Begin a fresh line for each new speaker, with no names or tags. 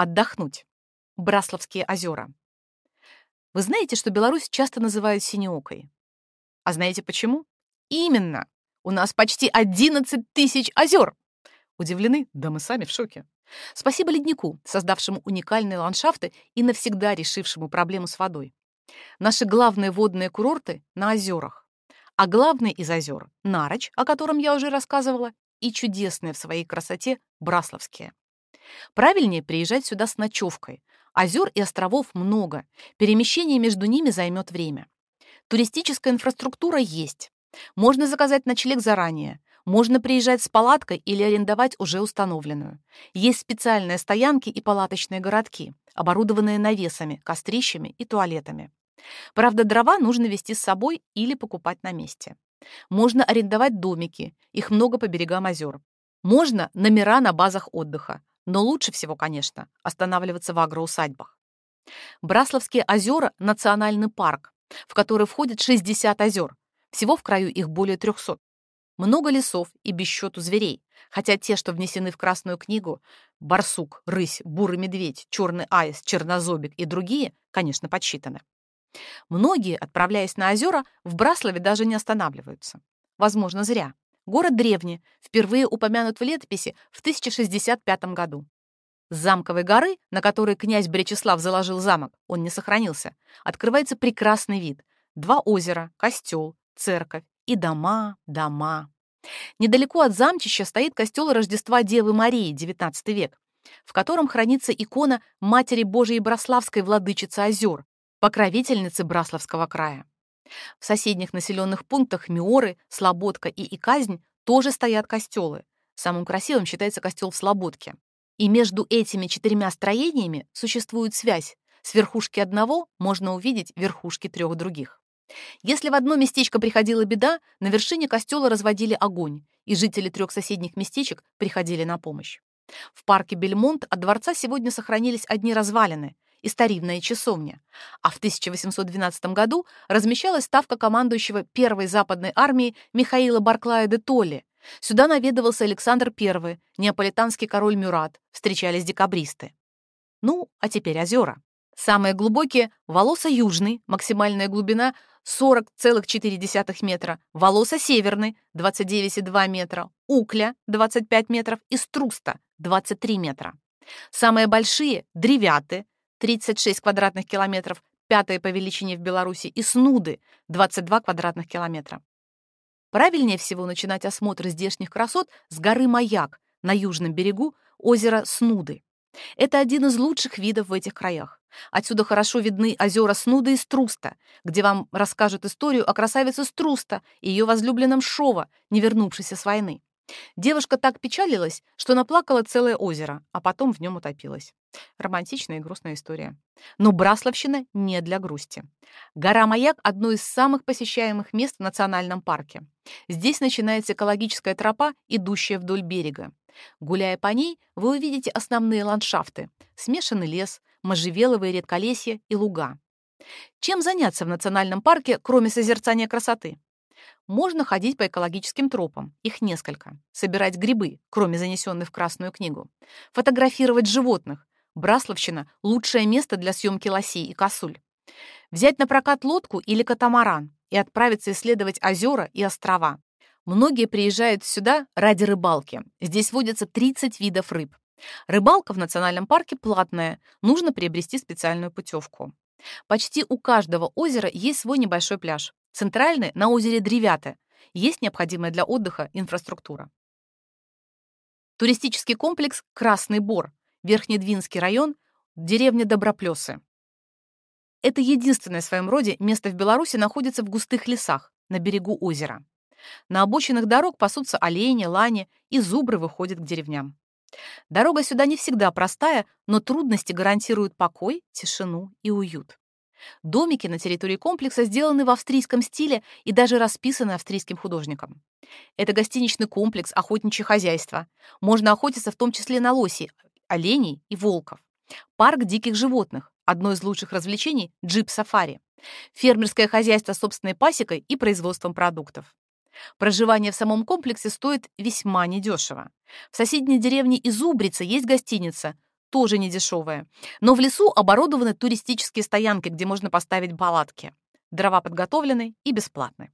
Отдохнуть. Брасловские озера. Вы знаете, что Беларусь часто называют синеокой? А знаете почему? Именно! У нас почти 11 тысяч озер! Удивлены? Да мы сами в шоке. Спасибо леднику, создавшему уникальные ландшафты и навсегда решившему проблему с водой. Наши главные водные курорты на озерах. А главный из озер — Нарочь, о котором я уже рассказывала, и чудесные в своей красоте Брасловские. Правильнее приезжать сюда с ночевкой. Озер и островов много, перемещение между ними займет время. Туристическая инфраструктура есть. Можно заказать ночлег заранее, можно приезжать с палаткой или арендовать уже установленную. Есть специальные стоянки и палаточные городки, оборудованные навесами, кострищами и туалетами. Правда, дрова нужно везти с собой или покупать на месте. Можно арендовать домики, их много по берегам озер. Можно номера на базах отдыха, но лучше всего, конечно, останавливаться в агроусадьбах. Брасловские озера – национальный парк, в который входит 60 озер. Всего в краю их более 300. Много лесов и без счету зверей, хотя те, что внесены в Красную книгу – барсук, рысь, бурый медведь, черный аист, чернозобик и другие, конечно, подсчитаны. Многие, отправляясь на озера, в Браслове даже не останавливаются. Возможно, зря. Город древний, впервые упомянут в летописи в 1065 году. С замковой горы, на которой князь Бречеслав заложил замок, он не сохранился, открывается прекрасный вид. Два озера, костел, церковь и дома, дома. Недалеко от замчища стоит костел Рождества Девы Марии, XIX век, в котором хранится икона Матери Божией Браславской Владычицы озер, покровительницы Браславского края. В соседних населенных пунктах Миоры, Слободка и Иказнь тоже стоят костелы. Самым красивым считается костел в Слободке. И между этими четырьмя строениями существует связь. С верхушки одного можно увидеть верхушки трех других. Если в одно местечко приходила беда, на вершине костела разводили огонь, и жители трех соседних местечек приходили на помощь. В парке Бельмонт от дворца сегодня сохранились одни развалины, и старинная часовня. А в 1812 году размещалась ставка командующего Первой Западной армии Михаила Барклая де Толли. Сюда наведывался Александр I, неаполитанский король Мюрат, встречались декабристы. Ну, а теперь озера. Самые глубокие — Волоса Южный, максимальная глубина 40,4 метра, Волоса Северный, 29,2 метра, Укля, 25 метров и Струста, 23 метра. Самые большие — Древяты, 36 квадратных километров, пятое по величине в Беларуси, и Снуды, 22 квадратных километра. Правильнее всего начинать осмотр здешних красот с горы Маяк на южном берегу озера Снуды. Это один из лучших видов в этих краях. Отсюда хорошо видны озера Снуда и Струста, где вам расскажут историю о красавице Струста и ее возлюбленном Шова, не вернувшейся с войны. Девушка так печалилась, что наплакала целое озеро, а потом в нем утопилась. Романтичная и грустная история. Но Брасловщина не для грусти. Гора Маяк — одно из самых посещаемых мест в национальном парке. Здесь начинается экологическая тропа, идущая вдоль берега. Гуляя по ней, вы увидите основные ландшафты — смешанный лес, можжевеловые редколесья и луга. Чем заняться в национальном парке, кроме созерцания красоты? Можно ходить по экологическим тропам, их несколько, собирать грибы, кроме занесенных в Красную книгу, фотографировать животных, Брасловщина — лучшее место для съемки лосей и косуль. Взять на прокат лодку или катамаран и отправиться исследовать озера и острова. Многие приезжают сюда ради рыбалки. Здесь водятся 30 видов рыб. Рыбалка в национальном парке платная, нужно приобрести специальную путевку. Почти у каждого озера есть свой небольшой пляж. Центральный — на озере Древята. Есть необходимая для отдыха инфраструктура. Туристический комплекс «Красный Бор», Верхнедвинский район, деревня Доброплесы. Это единственное в своем роде место в Беларуси находится в густых лесах, на берегу озера. На обочинах дорог пасутся олени, лани, и зубры выходят к деревням. Дорога сюда не всегда простая, но трудности гарантируют покой, тишину и уют. Домики на территории комплекса сделаны в австрийском стиле и даже расписаны австрийским художником. Это гостиничный комплекс, охотничье хозяйство. Можно охотиться в том числе на лоси, оленей и волков. Парк диких животных, одно из лучших развлечений – джип-сафари. Фермерское хозяйство с собственной пасекой и производством продуктов. Проживание в самом комплексе стоит весьма недешево. В соседней деревне Изубрица есть гостиница тоже не дешевая. Но в лесу оборудованы туристические стоянки, где можно поставить палатки. Дрова подготовлены и бесплатны.